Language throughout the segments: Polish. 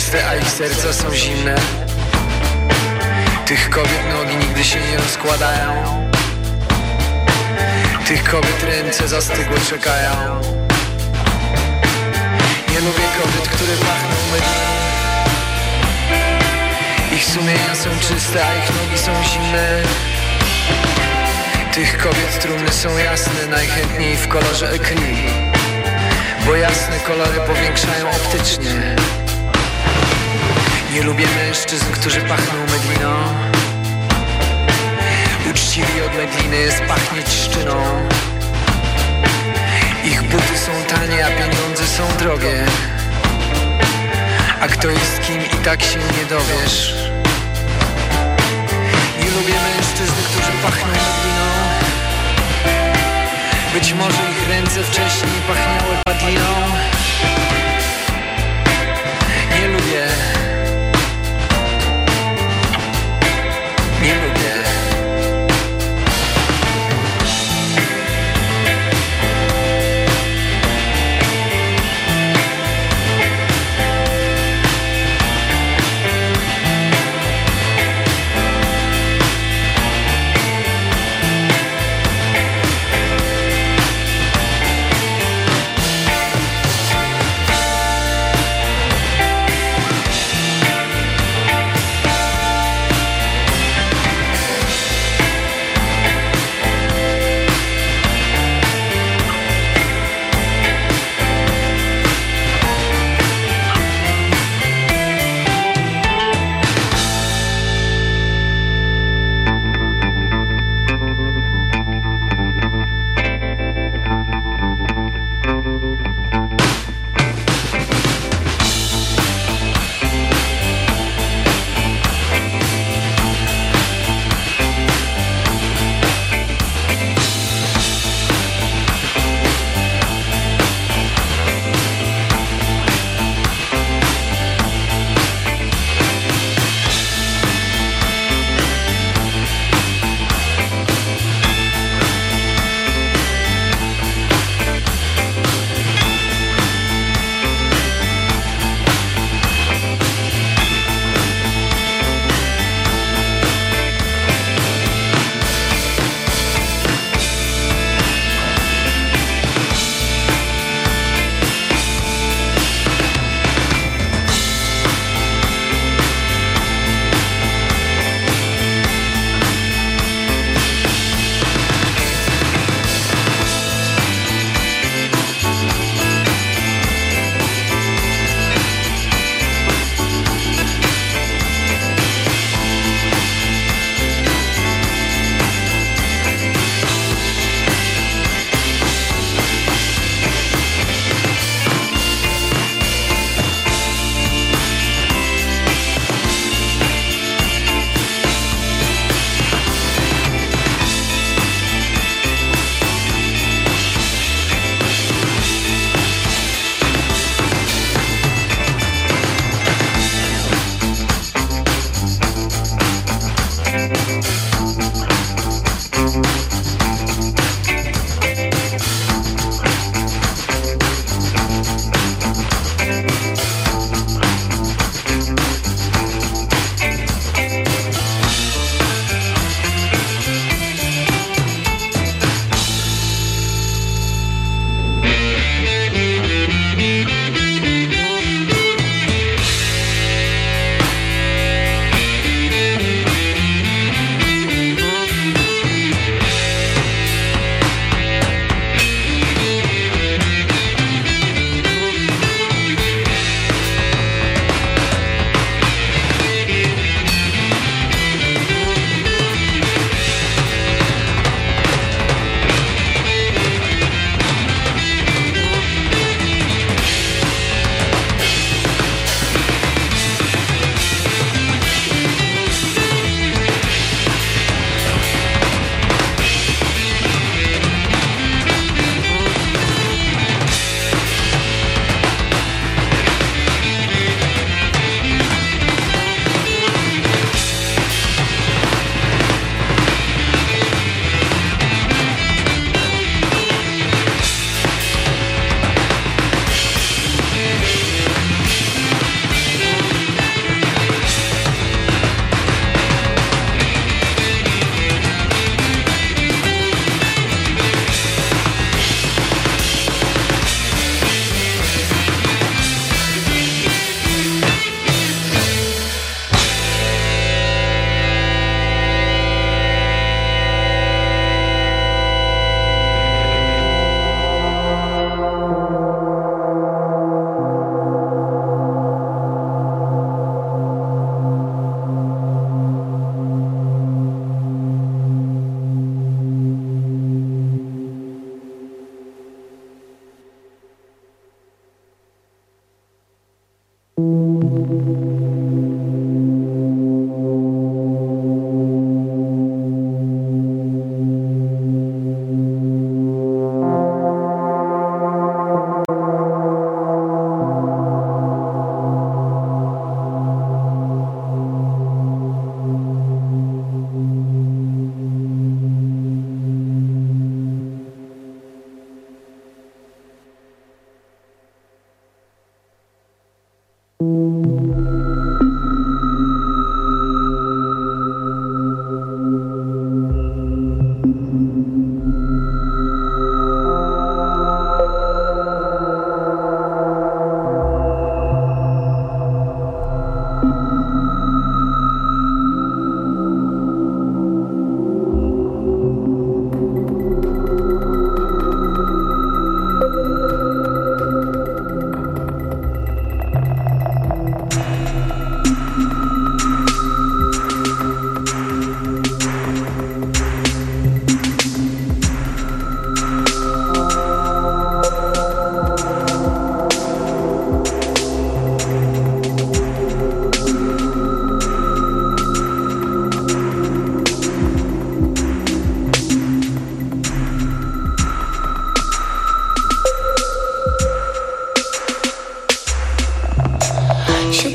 a ich serca są zimne. Tych kobiet nogi nigdy się nie rozkładają. Tych kobiet ręce zastygłe czekają. Nie lubię kobiet, które pachną mydłem Ich sumienia są czyste, a ich nogi są zimne. Tych kobiet trumny są jasne, najchętniej w kolorze ekry Bo jasne kolory powiększają optycznie Nie lubię mężczyzn, którzy pachną medliną. Uczciwi od medliny jest pachnieć szczyną. Ich buty są tanie, a pieniądze są drogie. A kto jest kim i tak się nie dowiesz. Nie lubię mężczyzn, którzy pachną medliną. Być może ich ręce wcześniej pachniały padliną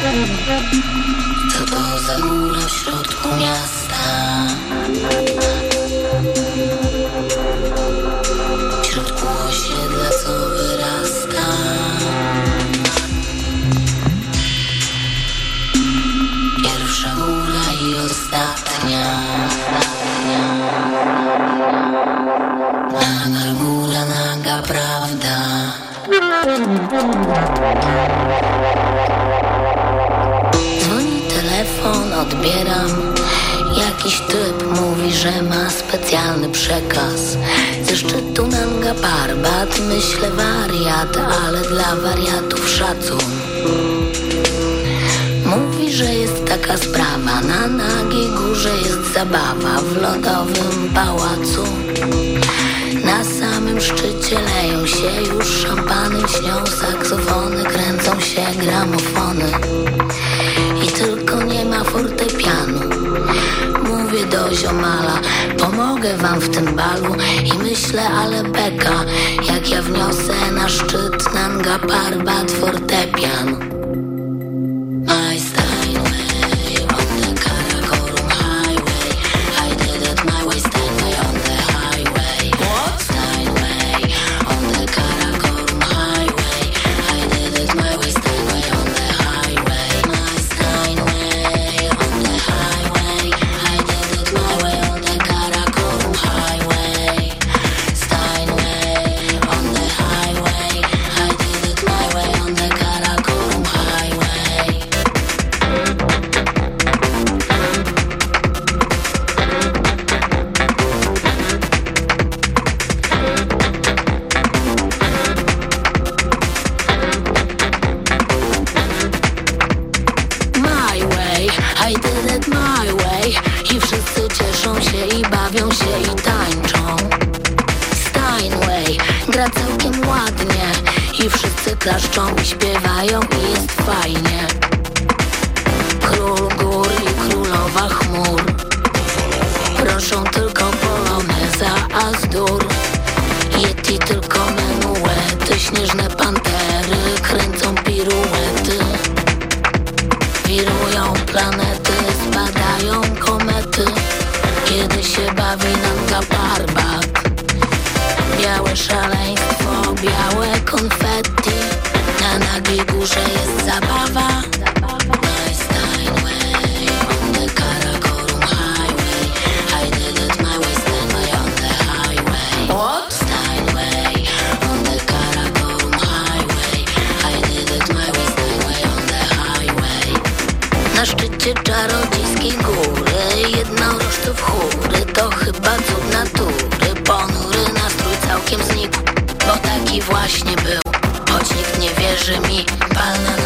Co to za góra w środku miasta. W środku osiedla, co wyrasta. Pierwsza góra i ostatnia. Naga góra, naga prawda odbieram Jakiś typ mówi, że ma specjalny przekaz. Ze szczytu Nanga Parbat Myślę wariat, ale dla wariatów szacun. Mówi, że jest taka sprawa Na nagiej górze jest zabawa W lodowym pałacu. Na samym szczycie leją się już szampany Śnią saksofony, kręcą się gramofony I tylko nie ma fortepianu. Mówię do ziomala Pomogę wam w tym balu. I myślę, ale beka Jak ja wniosę na szczyt Nanga Parbat fortepian nikt nie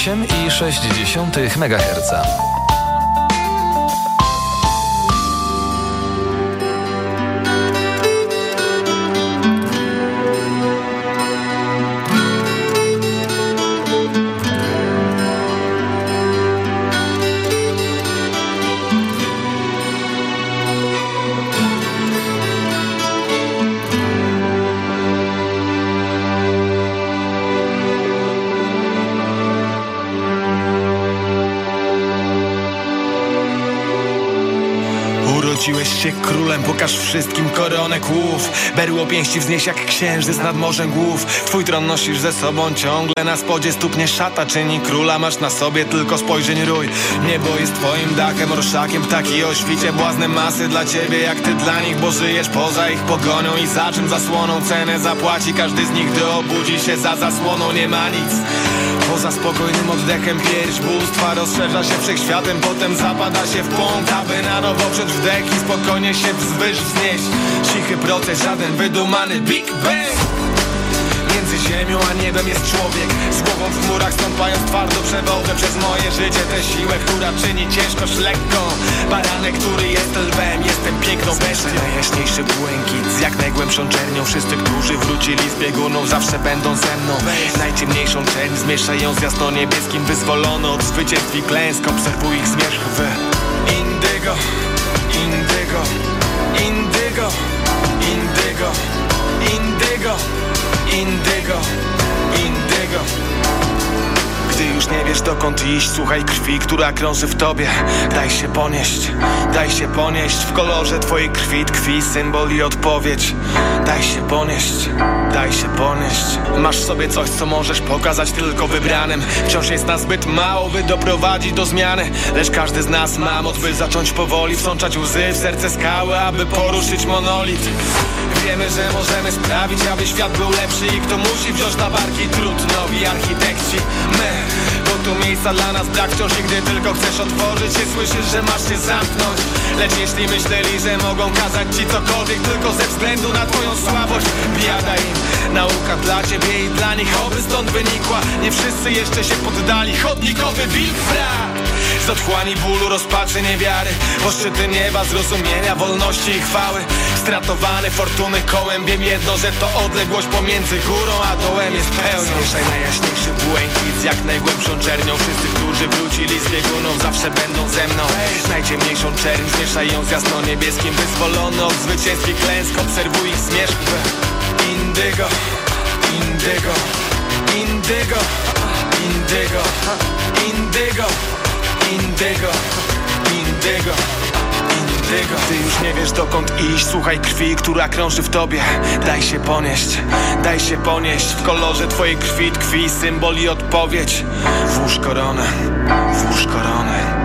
98,6 MHz. Wszystkim koronę kłów. Berło pięści wznieś jak księżyc nad morzem głów. Twój tron nosisz ze sobą ciągle Na spodzie. Stópnie szata czyni króla Masz na sobie tylko spojrzeń rój. Niebo jest twoim dachem, orszakiem Ptaki o świcie, błazne masy dla ciebie Jak ty dla nich, bo żyjesz poza ich pogonią. I za czym zasłoną cenę zapłaci Każdy z nich, gdy obudzi się za zasłoną. Nie ma nic Poza spokojnym oddechem pierś bóstwa Rozszerza się wszechświatem, potem zapada się w punkt Aby na nowo przed wdech i spokojnie się wzwyż wznieść. Cichy proces, żaden wydumany Big Bang! Między ziemią a niebem jest człowiek Z głową w chmurach stąpając twardo przewodzę przez moje życie Tę siłę, która czyni ciężkość lekką. Baranek, który jest lwem, jestem bestią Najjaśniejszy błękit z jak najgłębszą czernią Wszyscy, którzy wrócili z biegunów zawsze będą ze mną. Najciemniejszą czerń zmieszaj ją z jasno-niebieskim Wyzwolono od zwycięstw i klęsk. Obserwuj ich zmierzch w indygo, indygo, indygo, indygo, indygo Indygo, indygo Gdy już nie wiesz dokąd iść. Słuchaj krwi, która krąży w tobie. Daj się ponieść, daj się ponieść W kolorze twojej krwi. Tkwi symbol i odpowiedź Daj się ponieść, daj się ponieść. Masz sobie coś, co możesz pokazać tylko wybranym. Wciąż jest nas zbyt mało, by doprowadzić do zmiany. Lecz każdy z nas ma moc, by zacząć powoli Wsączać łzy w serce skały, aby poruszyć monolit. Wiemy, że możemy sprawić, aby świat był lepszy I kto musi wziąć na barki trud Nowi architekci, my tu miejsca dla nas brak wciąż I gdy tylko chcesz otworzyć się Słyszysz, że masz się zamknąć. Lecz jeśli myśleli, że mogą kazać ci cokolwiek Tylko ze względu na twoją słabość Biada im. Nauka dla ciebie i dla nich Oby stąd wynikła. Nie wszyscy jeszcze się poddali. Chodnikowy wilk brat z otchłani bólu, rozpaczy, niewiary Bo szczyty nieba, zrozumienia, wolności i chwały. Stratowany fortuny kołem Wiem jedno, że to odległość pomiędzy górą a dołem jest pełną Zmieszaj najjaśniejszy błękit z jak najgłębszą czernią. Wszyscy, którzy wrócili z bieguną zawsze będą ze mną. Najciemniejszą czerń zmieszaj ją z jasno-niebieskim. Wyzwolony od zwycięstw i klęsk Obserwuj ich zmierzch. Indygo, indygo, indygo, indygo, indygo Indygo, indygo, Ty już nie wiesz dokąd iść. Słuchaj krwi, która krąży w tobie. Daj się ponieść, daj się ponieść. W kolorze twojej krwi tkwi symbol i odpowiedź. Włóż koronę, włóż koronę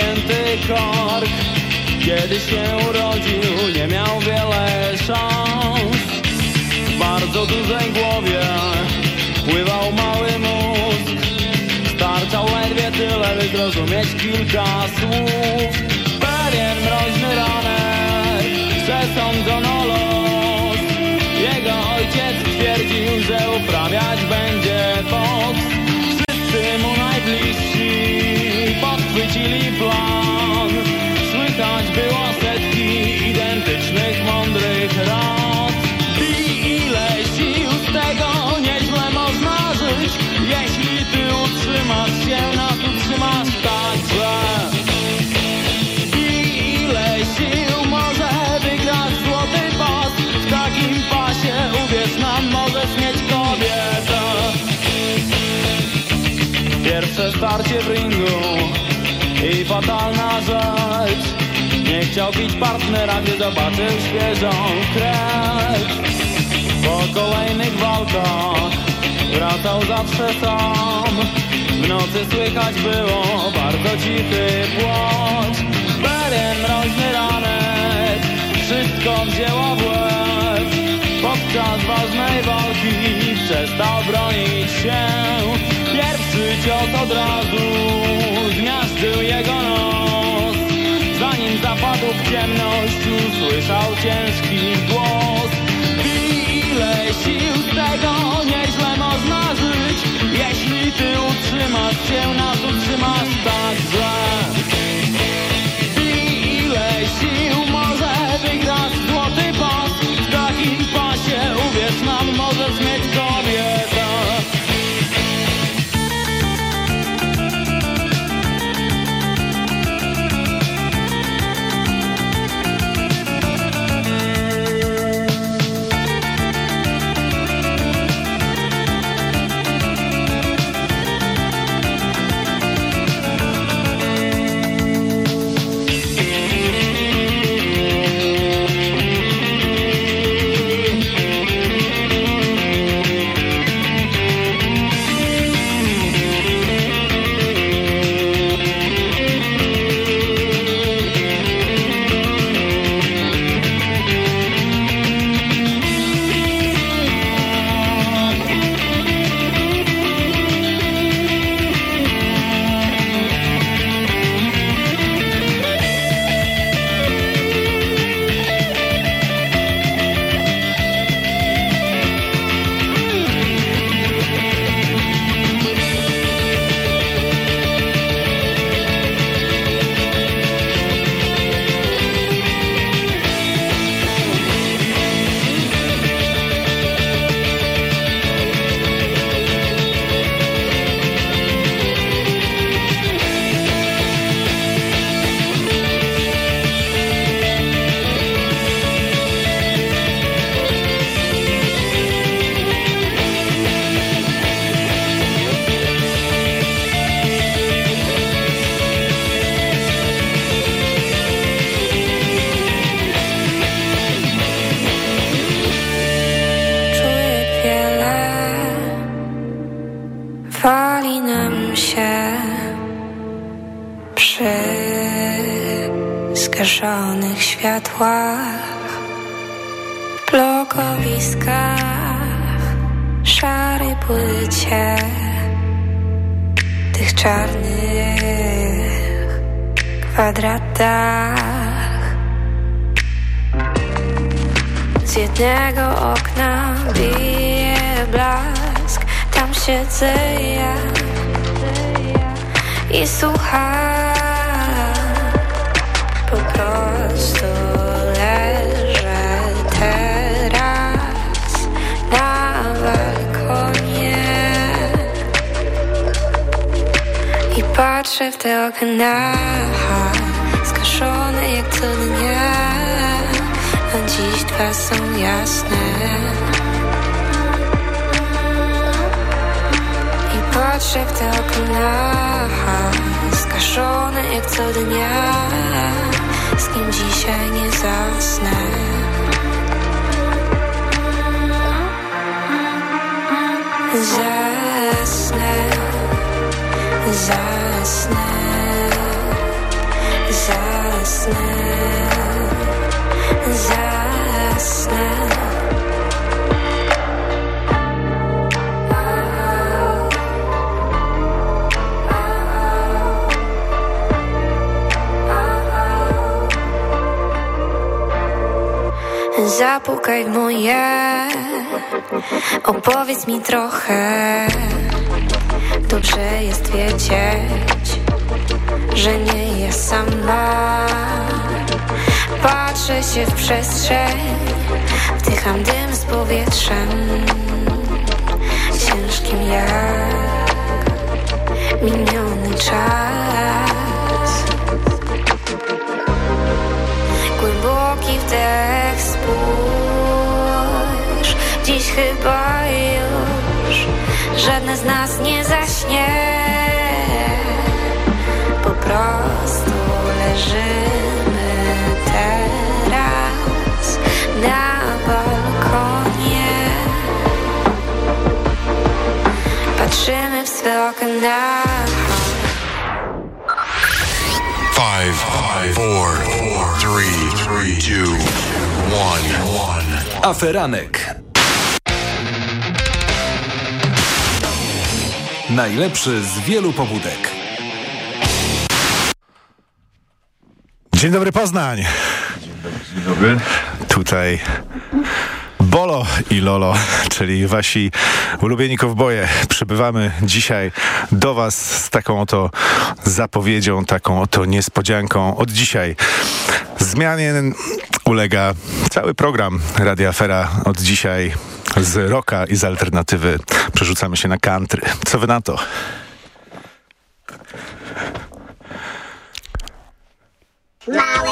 i wygięty kark. Kiedy się urodził, nie miał wiele szans. W bardzo dużej głowie pływał mały mózg. Starczał ledwie tyle, by zrozumieć kilka słów. Pewien mroźny ranek przesądzono los. Jego ojciec twierdził, że uprawiać będzie boks. Wszyscy mu najbliżsi podchwycili plan. Słychać było setki identycznych mądrych rad. I ile sił z tego nieźle można żyć, jeśli ty utrzymasz się na tu trzymasz także. I ile sił może wygrać złoty pas W takim pasie uwierz nam możesz mieć kobietę Pierwsze starcie w ringu i fatalna rzecz. Nie chciał bić partnera, gdy zobaczył świeżą krew. Po kolejnych walkach wracał zawsze sam. W nocy słychać było bardzo cichy płacz. Pewien mroźny ranek wszystko wzięło w łeb Podczas ważnej walki przestał bronić się. Pierwszy cios od razu zmiażdżył jego nos. Zanim zapadł w ciemność usłyszał ciężki głos. I ile sił z tego nieźle można żyć? Jeśli ty utrzymasz się na tu trzymasz się przy zgaszonych światłach, blokowiskach, szarej płycie tych czarnych kwadratach. Z jednego okna bije blask Tam siedzę ja I słucham. Po prostu leżę teraz Na balkonie I patrzę w te okna Skaszone jak co dnia. Dziś dwa są jasne patrzę w te okna Skaszone jak co dnia. Z kim dzisiaj nie zasnę. Zasnę Zasnę Zasnę Zasnę Zapukaj w moje, opowiedz mi trochę. Dobrze jest wiedzieć, że nie jest sama. Patrzę się w przestrzeń, wdycham dym z powietrzem, ciężkim jak miniony czas. Głęboki wdech, spójrz, dziś chyba już żadne z nas nie zaśnie. Po prostu leżymy teraz na balkonie. Patrzymy w swe okna. Five, five, four, four, three, three, two, one, one. Aferanek. Najlepszy z wielu pobudek. Dzień dobry Poznań. Dzień dobry. Tutaj Bolo i Lolo, czyli wasi ulubieni kowboje. Przybywamy dzisiaj do was z taką oto zapowiedzią, taką oto niespodzianką. Od dzisiaj zmianie ulega cały program Radia Afera. Od dzisiaj z rocka i z alternatywy przerzucamy się na country. Co wy na to? Mały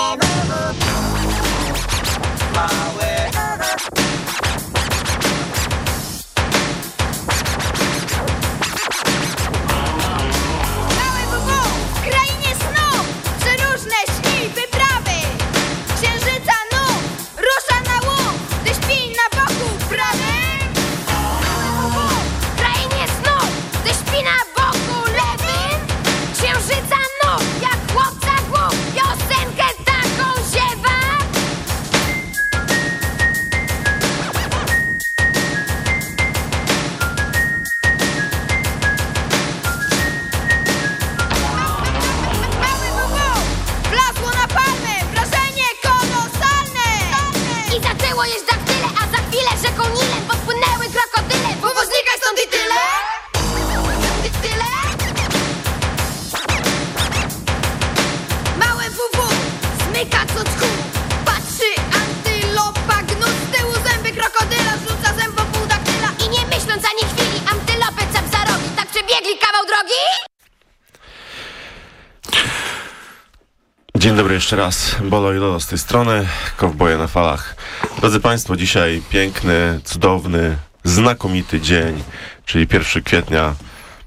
jeszcze raz. Bolo i Lolo z tej strony. Kowboje na falach. Drodzy Państwo, dzisiaj piękny, cudowny, znakomity dzień, czyli 1 kwietnia.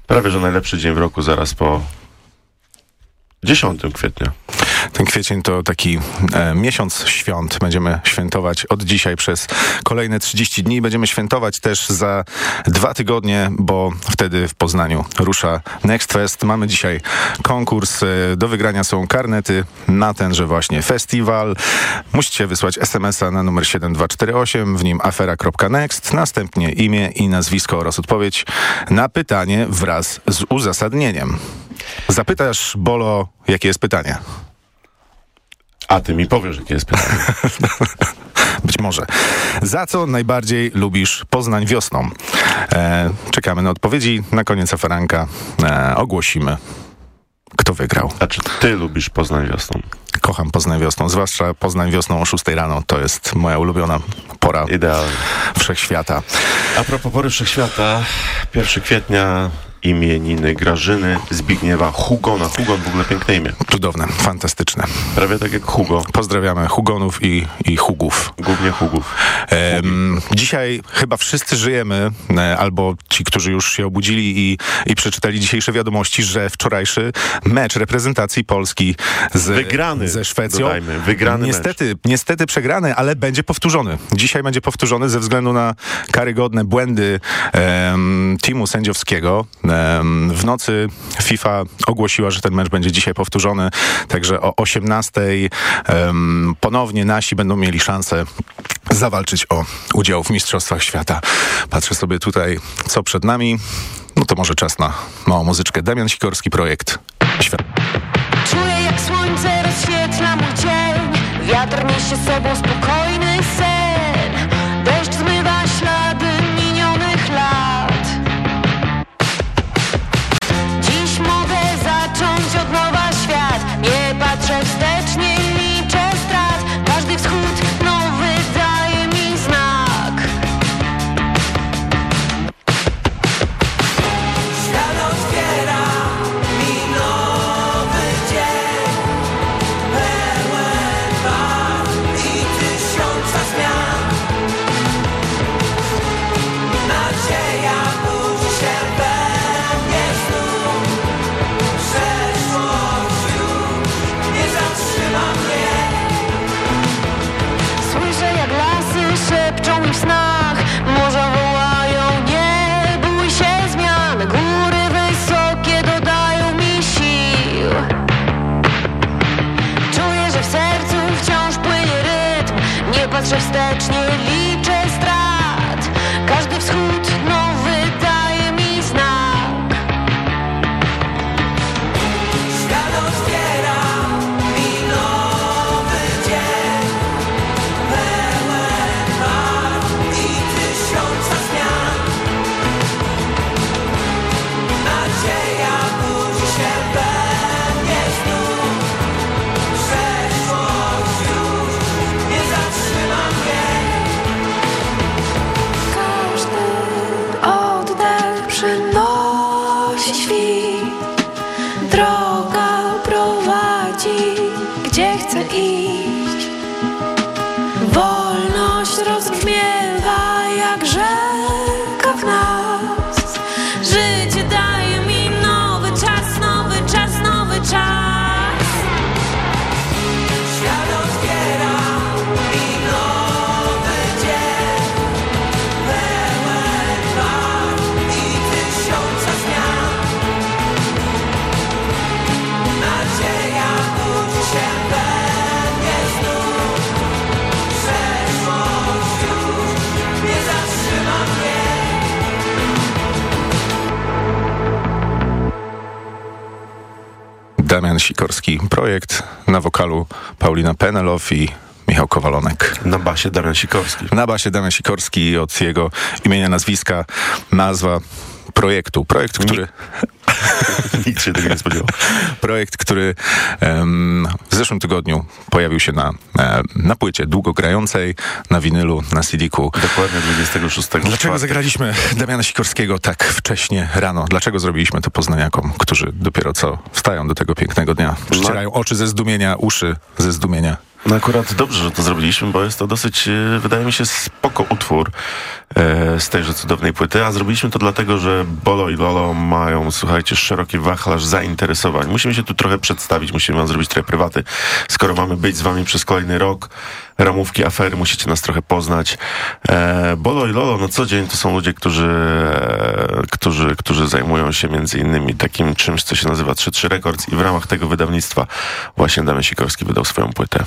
Prawie, że najlepszy dzień w roku, zaraz po 10 kwietnia. Kwiecień to taki e, miesiąc świąt. Będziemy świętować od dzisiaj przez kolejne 30 dni. Będziemy świętować też za dwa tygodnie, bo wtedy w Poznaniu rusza Next Fest. Mamy dzisiaj konkurs. E, do wygrania są karnety na tenże właśnie festiwal. Musicie wysłać SMS-a na numer 7248, w nim afera.next, następnie imię i nazwisko oraz odpowiedź na pytanie wraz z uzasadnieniem. Zapytasz, Bolo, jakie jest pytanie? A ty mi powiesz, jakie jest pytanie. Być może. Za co najbardziej lubisz Poznań wiosną? E, czekamy na odpowiedzi. Na koniec aferanka e, ogłosimy, kto wygrał. A czy ty lubisz Poznań wiosną? Kocham Poznań wiosną, zwłaszcza Poznań wiosną o 6 rano. To jest moja ulubiona pora Idealnie. wszechświata. A propos pory wszechświata, 1 kwietnia imieniny Grażyny Zbigniewa Hugona. Hugon w ogóle piękne imię. Cudowne, fantastyczne. Prawie tak jak Hugo. Pozdrawiamy Hugonów i, i Hugów. Głównie Hugów. Em, dzisiaj chyba wszyscy żyjemy, e, albo ci, którzy już się obudzili i, i przeczytali dzisiejsze wiadomości, że wczorajszy mecz reprezentacji Polski z, Wygrany, ze Szwecją. dodajmy, wygrany niestety, niestety przegrany, ale będzie powtórzony. Dzisiaj będzie powtórzony ze względu na karygodne błędy em, teamu sędziowskiego. W nocy FIFA ogłosiła, że ten mecz będzie dzisiaj powtórzony, także o 18 em, ponownie nasi będą mieli szansę zawalczyć o udział w Mistrzostwach Świata. Patrzę sobie tutaj, co przed nami. No to może czas na małą muzyczkę. Damian Sikorski, projekt Świat. Czuję jak słońce rozświetla mój dzień Wiatr niesie sobą spokojny snow. Sikorski, projekt na wokalu Paulina Penelow i Michał Kowalonek. Na basie Damian Sikorski. Na basie Damian Sikorski od jego imienia, nazwiska, nazwa projektu. Projekt, który... Nikt się tego nie spodziewał. Projekt, który em, w zeszłym tygodniu pojawił się na, e, na płycie długogrającej, na winylu, na CD-ku. Dokładnie 26 Dlaczego zagraliśmy Damiana Sikorskiego tak wcześnie rano? Dlaczego zrobiliśmy to poznaniakom, którzy dopiero co wstają do tego pięknego dnia? Przecierają oczy ze zdumienia, uszy ze zdumienia. No akurat dobrze, że to zrobiliśmy, bo jest to dosyć, e, wydaje mi się, spoko utwór e, z tejże cudownej płyty, a zrobiliśmy to dlatego, że Bolo i Lolo mają, słuchajcie, szeroki wachlarz zainteresowań. Musimy się tu trochę przedstawić, musimy wam zrobić trochę prywaty. Skoro mamy być z wami przez kolejny rok, ramówki, afery, musicie nas trochę poznać. E, Bolo i Lolo na co dzień to są ludzie, którzy, e, którzy, którzy zajmują się między innymi takim czymś, co się nazywa 3-3 Records i w ramach tego wydawnictwa właśnie Damian Sikorski wydał swoją płytę.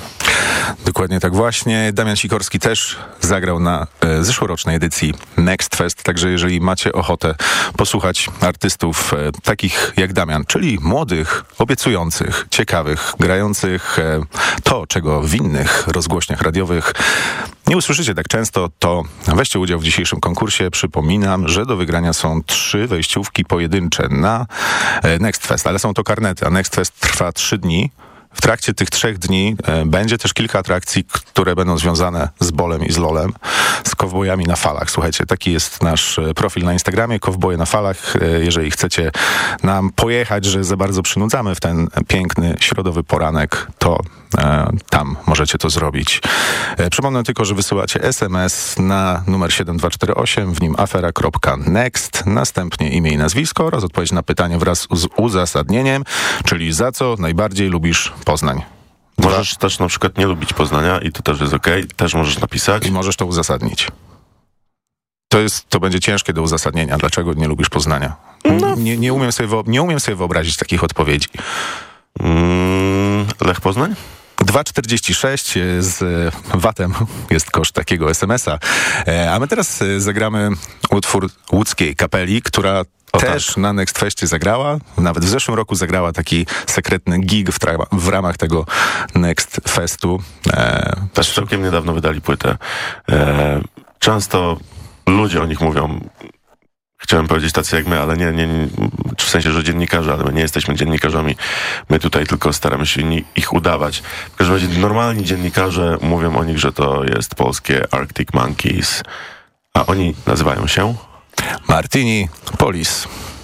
Dokładnie tak właśnie. Damian Sikorski też zagrał na e, zeszłorocznej edycji Next Fest, także jeżeli macie ochotę posłuchać artystów e, takich jak Damian, czyli młodych, obiecujących, ciekawych, grających e, to, czego w innych rozgłośniach radiowych nie usłyszycie tak często, to weźcie udział w dzisiejszym konkursie. Przypominam, że do wygrania są trzy wejściówki pojedyncze na e, Next Fest, ale są to karnety, a Next Fest trwa trzy dni. W trakcie tych trzech dni e, będzie też kilka atrakcji, które będą związane z Bolem i z Lolem, z kowbojami na falach. Słuchajcie, taki jest nasz e, profil na Instagramie, kowboje na falach. E, jeżeli chcecie nam pojechać, że za bardzo przynudzamy w ten piękny środowy poranek, to tam możecie to zrobić. Przypomnę tylko, że wysyłacie SMS na numer 7248, w nim afera.next, następnie imię i nazwisko oraz odpowiedź na pytanie wraz z uzasadnieniem, czyli za co najbardziej lubisz Poznań. Możesz też na przykład nie lubić Poznania i to też jest okej, też możesz napisać. I możesz to uzasadnić. To, jest, to będzie ciężkie do uzasadnienia, dlaczego nie lubisz Poznania. Nie, nie, umiem sobie, nie umiem sobie wyobrazić takich odpowiedzi. Mm, Lech Poznań? 2,46 z e, VAT-em jest koszt takiego SMS-a. E, A my teraz e, zagramy utwór łódzkiej kapeli, która też na Next Festie zagrała. Nawet w zeszłym roku zagrała taki sekretny gig w, w ramach tego Next Festu. E, Też całkiem niedawno wydali płytę. E, często ludzie o nich mówią, chciałem powiedzieć tacy jak my, ale nie, nie, nie w sensie, że dziennikarze, ale my nie jesteśmy dziennikarzami. My tutaj tylko staramy się ich udawać. W każdym razie normalni dziennikarze mówią o nich, że to jest polskie Arctic Monkeys, a oni nazywają się... Martini Polis.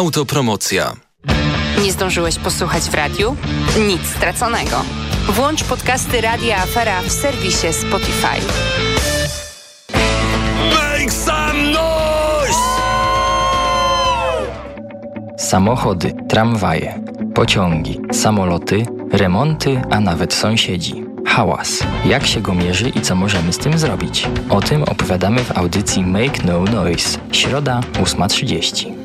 Autopromocja. Nie zdążyłeś posłuchać w radiu? Nic straconego. Włącz podcasty Radia Afera w serwisie Spotify. Make some noise! Samochody, tramwaje, pociągi, samoloty, remonty, a nawet sąsiedzi. Hałas. Jak się go mierzy i co możemy z tym zrobić? O tym opowiadamy w audycji Make No Noise. Środa 8.30.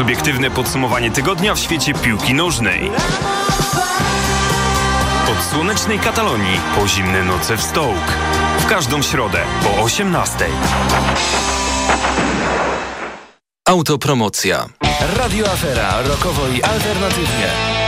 Subiektywne podsumowanie tygodnia w świecie piłki nożnej. Od słonecznej Katalonii po zimne noce w Stołk. W każdą środę po 18. Autopromocja. Radio Afera, rokowo i alternatywnie.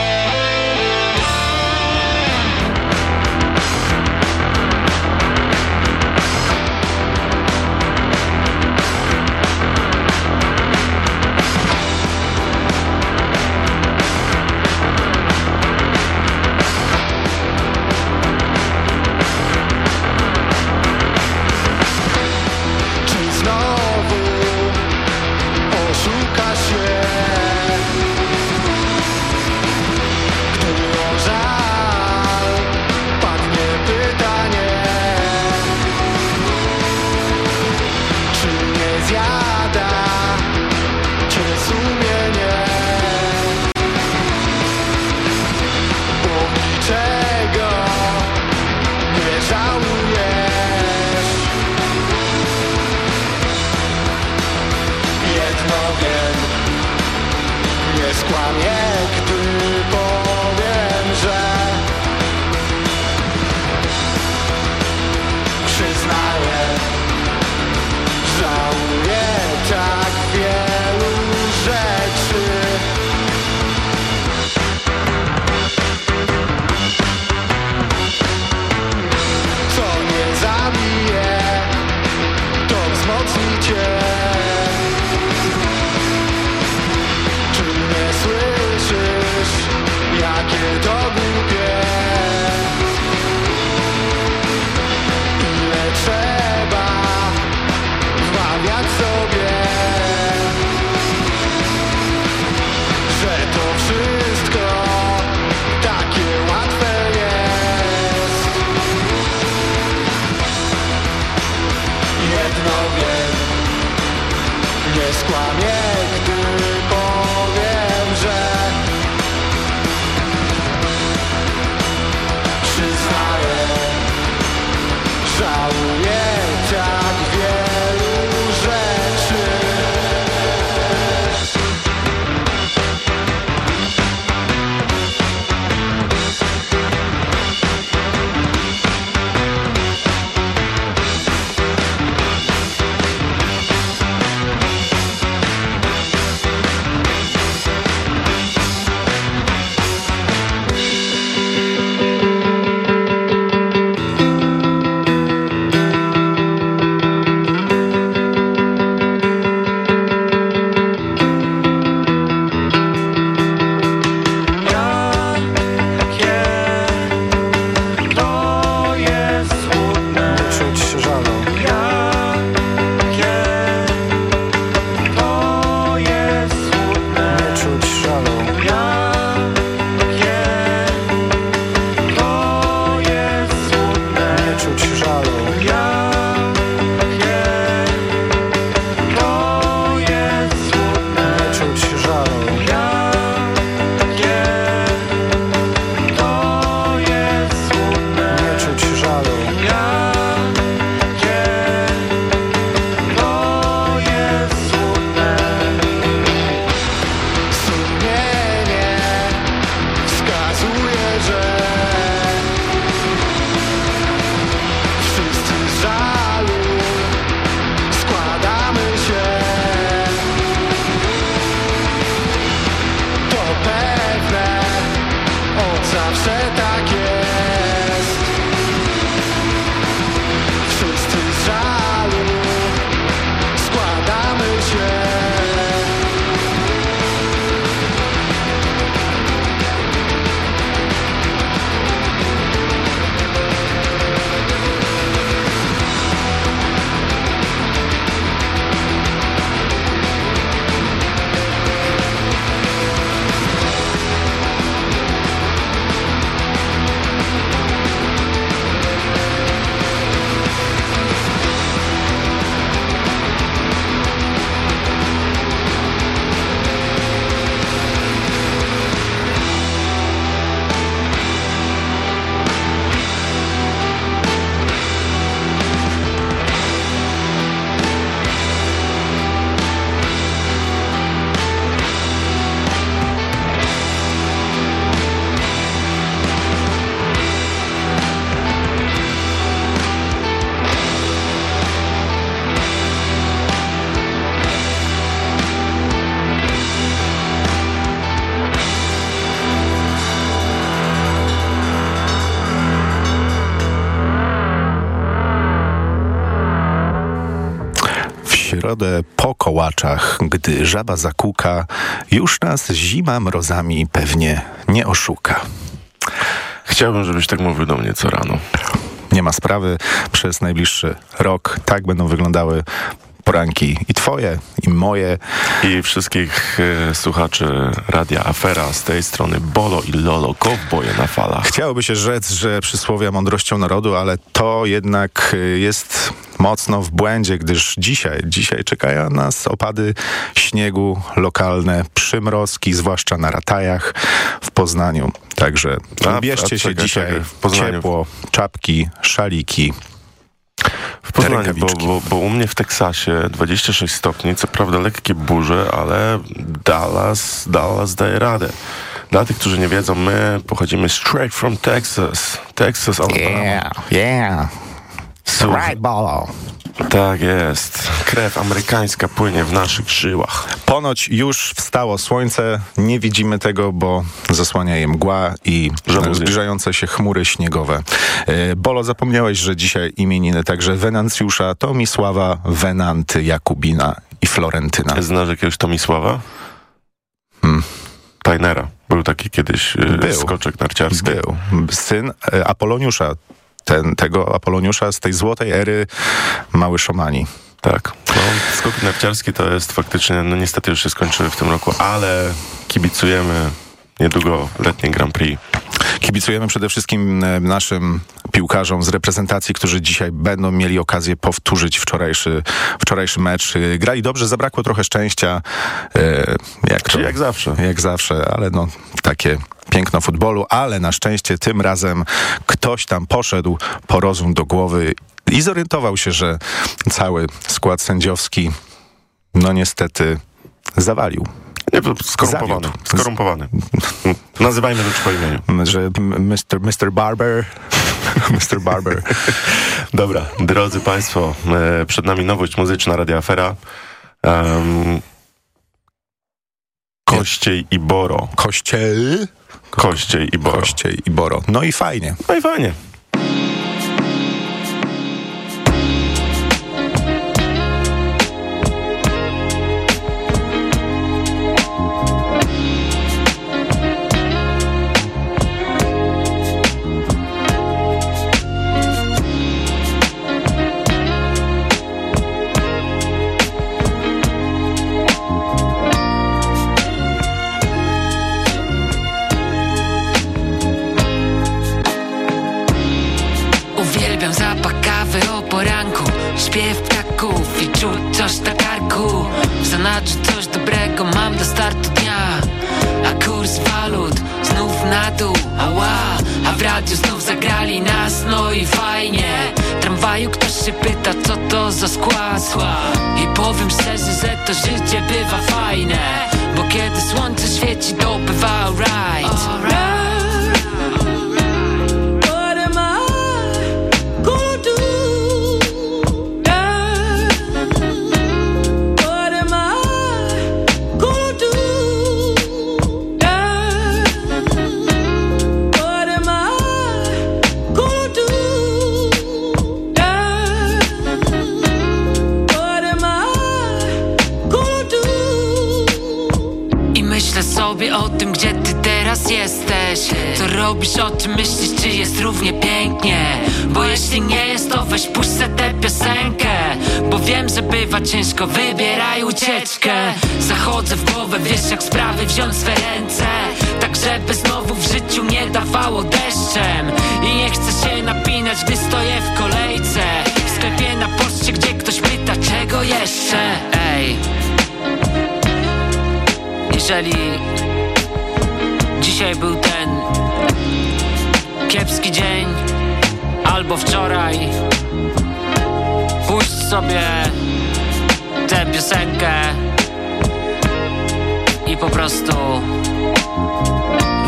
Środę po kołaczach, gdy żaba zakuka, już nas zima mrozami pewnie nie oszuka. Chciałbym, żebyś tak mówił do mnie co rano. Nie ma sprawy, przez najbliższy rok tak będą wyglądały poranki i twoje, i moje. I wszystkich e, słuchaczy Radia Afera z tej strony Bolo i Lolo, kowboje na falach. Chciałoby się rzec, że przysłowia mądrością narodu, ale to jednak y, jest mocno w błędzie, gdyż dzisiaj, dzisiaj czekają nas opady śniegu lokalne, przymrozki, zwłaszcza na ratajach w Poznaniu. Także A, bierzcie a się dzisiaj Poznaniu. ciepło, czapki, szaliki. W Poznaniu, bo, bo, bo u mnie w Teksasie 26 stopni, co prawda lekkie burze, ale Dallas, Dallas daje radę. Dla tych, którzy nie wiedzą, my pochodzimy straight from Texas. Texas, Alabama. yeah. Słuchaj, Right, bolo. Tak jest. Krew amerykańska płynie w naszych żyłach. Ponoć już wstało słońce, nie widzimy tego, bo zasłania je mgła i zbliżające się chmury śniegowe. E, Bolo, zapomniałeś, że dzisiaj imieniny także Wenancjusza, Tomisława, Wenanty, Jakubina i Florentyna. Znasz jakiegoś Tomisława? Hmm. Tainera. Był taki kiedyś y, Był. skoczek narciarski. Był syn e, Apoloniusza, ten, tego Apoloniusza z tej złotej ery Mały Szomani. Tak. No, skoki narciarskie to jest faktycznie, no niestety już się skończyły w tym roku, ale kibicujemy niedługo letnie Grand Prix. Kibicujemy przede wszystkim e, naszym piłkarzom z reprezentacji, którzy dzisiaj będą mieli okazję powtórzyć wczorajszy, wczorajszy mecz. E, Grali dobrze, zabrakło trochę szczęścia. e, Jak to, jak zawsze. Jak zawsze, ale no takie piękno futbolu, ale na szczęście tym razem ktoś tam poszedł po rozum do głowy i zorientował się, że cały skład sędziowski no niestety zawalił. Nie, po- skorumpowany. Zawiódł. Skorumpowany. Nazywajmy rzecz po imieniu. Że Mr. Mr. Barber Mr. Barber. Dobra, drodzy Państwo, e, przed nami nowość muzyczna Radia Afera. Um, Kościej i Boro. Kościel? Kościej i Boro. Kościej i Boro. No i fajnie. No i fajnie. Śpiew ptaków i czuć coś na karku. W zanadrzu coś dobrego mam do startu dnia. A kurs walut znów na dół Ała, a w radiu znów zagrali nas No i fajnie. Tramwaju ktoś się pyta co to za skład? I powiem szczerze, że to życie bywa fajne Bo kiedy słońce świeci to bywa alright o tym, gdzie ty teraz jesteś. Co robisz, o czym myślisz, czy jest równie pięknie? Bo jeśli nie jest, to weź puść se tę piosenkę. Bo wiem, że bywa ciężko, wybieraj ucieczkę. Zachodzę w głowę, wiesz jak sprawy wziąć swe ręce. Tak żeby znowu w życiu nie dawało deszczem. I nie chcę się napinać, gdy stoję w kolejce. W sklepie na poczcie, gdzie ktoś pyta, czego jeszcze? Ej. Jeżeli dzisiaj był ten kiepski dzień albo wczoraj, puść sobie tę piosenkę i po prostu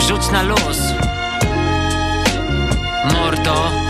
rzuć na luz. Mordo.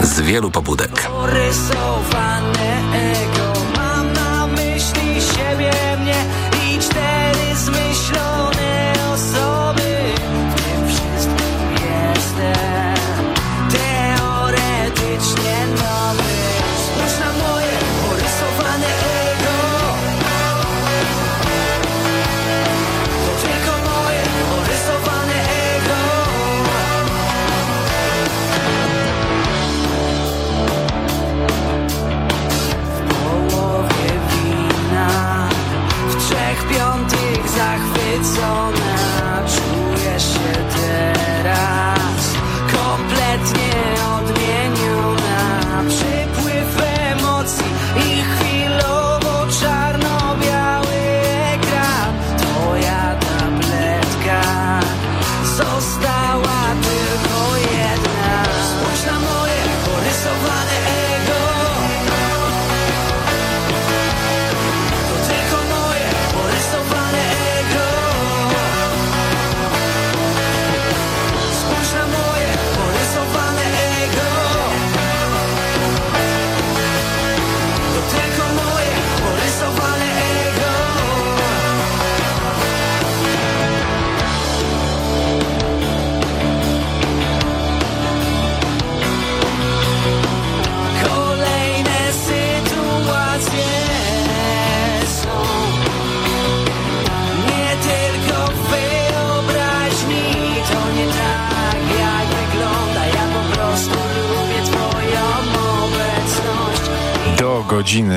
Z wielu pobudek.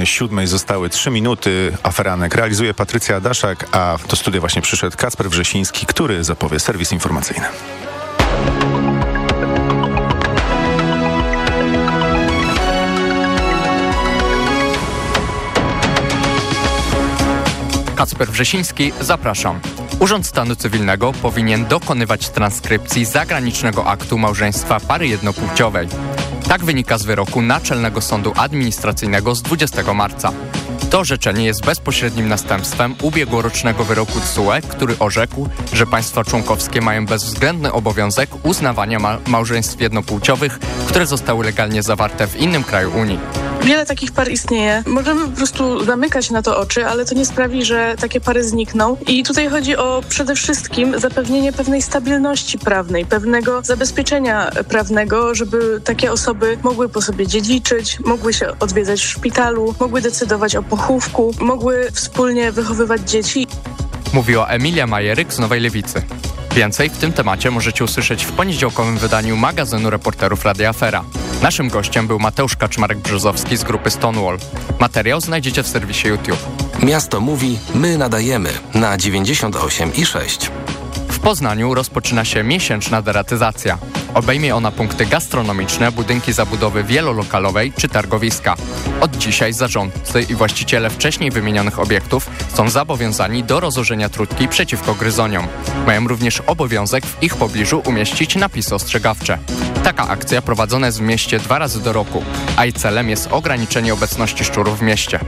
Siódmej zostały trzy minuty. Aferanek realizuje Patrycja Adaszak, a do studia właśnie przyszedł Kacper Wrzesiński, który zapowie serwis informacyjny. Kacper Wrzesiński, zapraszam. Urząd Stanu Cywilnego powinien dokonywać transkrypcji zagranicznego aktu małżeństwa pary jednopłciowej. Tak wynika z wyroku Naczelnego Sądu Administracyjnego z 20 marca. To orzeczenie jest bezpośrednim następstwem ubiegłorocznego wyroku TSUE, który orzekł, że państwa członkowskie mają bezwzględny obowiązek uznawania ma małżeństw jednopłciowych, które zostały legalnie zawarte w innym kraju Unii. Wiele takich par istnieje. Możemy po prostu zamykać na to oczy, ale to nie sprawi, że takie pary znikną. I tutaj chodzi o przede wszystkim zapewnienie pewnej stabilności prawnej, pewnego zabezpieczenia prawnego, żeby takie osoby mogły po sobie dziedziczyć, mogły się odwiedzać w szpitalu, mogły decydować o pochówku, mogły wspólnie wychowywać dzieci. Mówiła Emilia Majeryk z Nowej Lewicy. Więcej w tym temacie możecie usłyszeć w poniedziałkowym wydaniu magazynu reporterów Radia Afera. Naszym gościem był Mateusz Kaczmarek-Brzozowski z grupy Stonewall. Materiał znajdziecie w serwisie YouTube. Miasto mówi, my nadajemy na 98 i 6. W Poznaniu rozpoczyna się miesięczna deratyzacja. Obejmie ona punkty gastronomiczne, budynki zabudowy wielolokalowej czy targowiska. Od dzisiaj zarządcy i właściciele wcześniej wymienionych obiektów są zobowiązani do rozłożenia trutki przeciwko gryzoniom. Mają również obowiązek w ich pobliżu umieścić napisy ostrzegawcze. Taka akcja prowadzona jest w mieście dwa razy do roku, a jej celem jest ograniczenie obecności szczurów w mieście.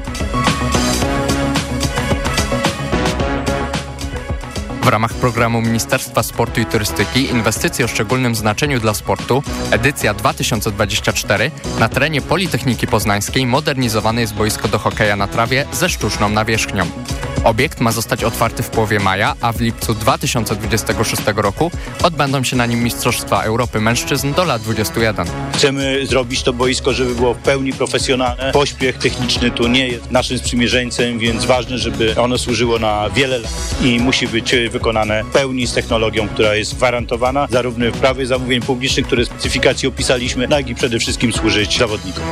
W ramach programu Ministerstwa Sportu i Turystyki Inwestycje o szczególnym znaczeniu dla sportu, edycja 2024, na terenie Politechniki Poznańskiej modernizowane jest boisko do hokeja na trawie ze sztuczną nawierzchnią. Obiekt ma zostać otwarty w połowie maja, a w lipcu 2026 roku odbędą się na nim Mistrzostwa Europy Mężczyzn do lat 21. Chcemy zrobić to boisko, żeby było w pełni profesjonalne. Pośpiech techniczny tu nie jest naszym sprzymierzeńcem, więc ważne, żeby ono służyło na wiele lat i musi być wykonane w pełni z technologią, która jest gwarantowana zarówno w prawie zamówień publicznych, które specyfikacji opisaliśmy, jak i przede wszystkim służyć zawodnikom.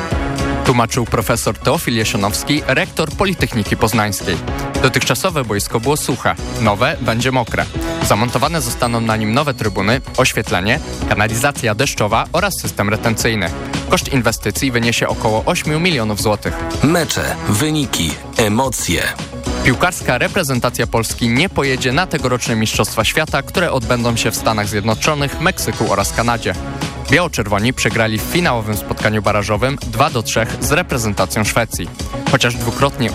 Tłumaczył profesor Teofil Jesionowski, rektor Politechniki Poznańskiej. Dotychczasowe boisko było suche, nowe będzie mokre. Zamontowane zostaną na nim nowe trybuny, oświetlenie, kanalizacja deszczowa oraz system retencyjny. Koszt inwestycji wyniesie około 8 milionów złotych. Mecze, wyniki, emocje. Piłkarska reprezentacja Polski nie pojedzie na tegoroczne Mistrzostwa Świata, które odbędą się w Stanach Zjednoczonych, Meksyku oraz Kanadzie. Biało-czerwoni przegrali w finałowym spotkaniu barażowym 2 do 3 z reprezentacją Szwecji. Chociaż dwukrotnie